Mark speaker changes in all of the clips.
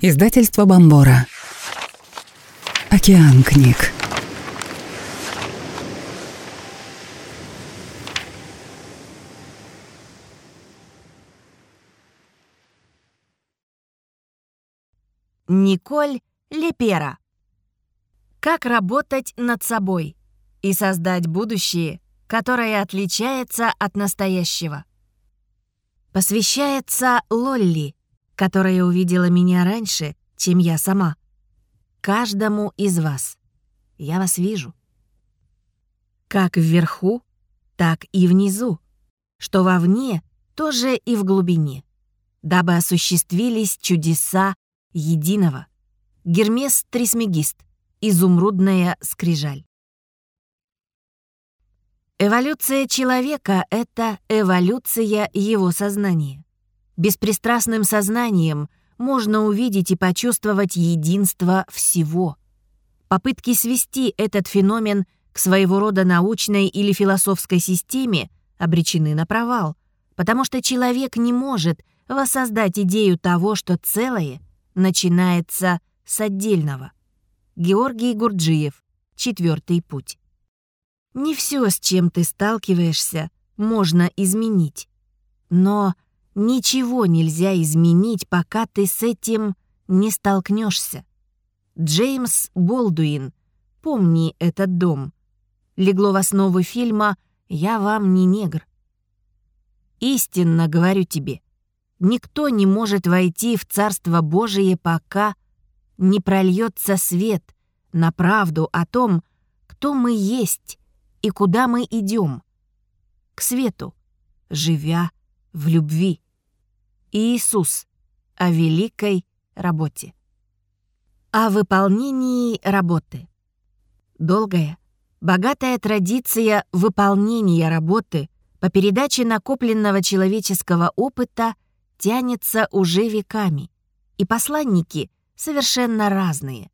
Speaker 1: Издательство Бомбора. Океан книг.
Speaker 2: Николь Лепера. Как работать над собой и создать будущее, которое отличается от настоящего. Посвящается Лолли, которая увидела меня раньше, чем я сама. Каждому из вас. Я вас вижу. Как вверху, так и внизу. Что вовне, тоже и в глубине. Дабы осуществились чудеса единого. Гермес Трисмегист. Изумрудная скрижаль. Эволюция человека — это эволюция его сознания. Беспристрастным сознанием можно увидеть и почувствовать единство всего. Попытки свести этот феномен к своего рода научной или философской системе обречены на провал, потому что человек не может воссоздать идею того, что целое начинается с отдельного. Георгий Гурджиев. Четвертый путь. Не все, с чем ты сталкиваешься, можно изменить. Но Ничего нельзя изменить, пока ты с этим не столкнешься. Джеймс Болдуин. Помни этот дом. Легло в основу фильма «Я вам не негр». Истинно говорю тебе, никто не может войти в Царство Божие, пока не прольется свет на правду о том, кто мы есть и куда мы идем. К свету, живя в любви. Иисус о великой работе. О выполнении работы. Долгая, богатая традиция выполнения работы по передаче накопленного человеческого опыта тянется уже веками, и посланники совершенно разные.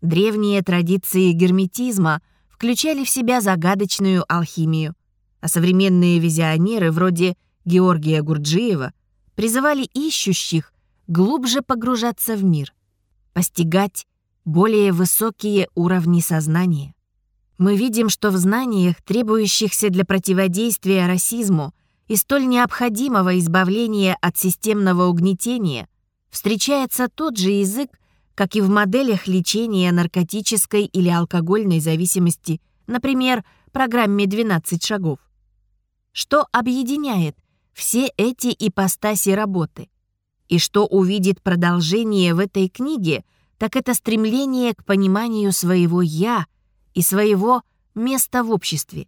Speaker 2: Древние традиции герметизма включали в себя загадочную алхимию, а современные визионеры вроде Георгия Гурджиева призывали ищущих глубже погружаться в мир, постигать более высокие уровни сознания. Мы видим, что в знаниях, требующихся для противодействия расизму и столь необходимого избавления от системного угнетения, встречается тот же язык, как и в моделях лечения наркотической или алкогольной зависимости, например, программе «12 шагов». Что объединяет все эти ипостаси работы. И что увидит продолжение в этой книге, так это стремление к пониманию своего «я» и своего места в обществе.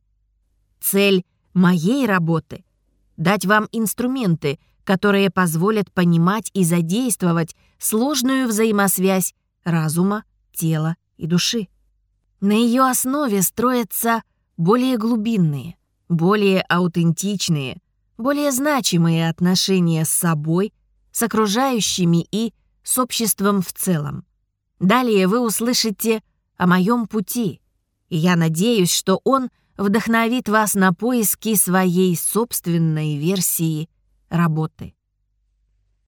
Speaker 2: Цель моей работы — дать вам инструменты, которые позволят понимать и задействовать сложную взаимосвязь разума, тела и души. На ее основе строятся более глубинные, более аутентичные, более значимые отношения с собой, с окружающими и с обществом в целом. Далее вы услышите о моем пути, и я надеюсь, что он вдохновит вас на поиски своей собственной версии работы.